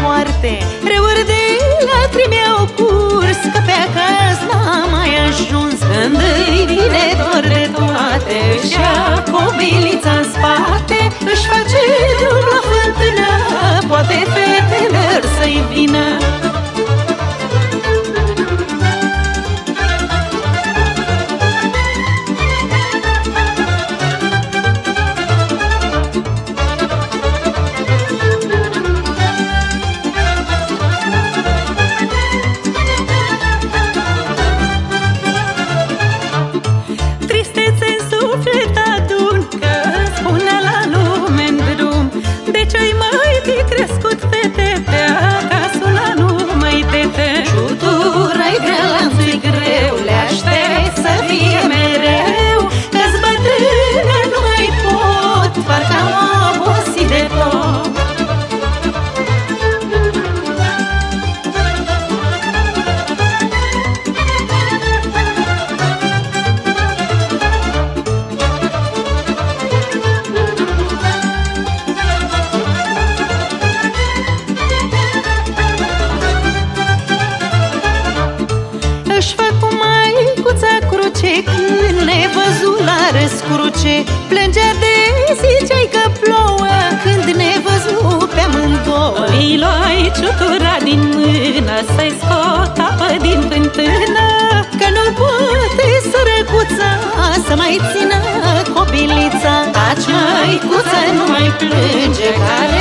poarte. Reuri de lacrimi au curs Că pe acasă n-a mai ajuns. Când îi vine dor de toate Și a cobilița în spate Își face Când nevăzut la răscruce Plângea de ziceai că plouă. Când nevăzut pe amândouă Îi luai ciutura din mână Să-i scot apă din fântână. Că nu poate sărăcuța Să mai țină copilița. Taci măicuță, nu mai plânge Care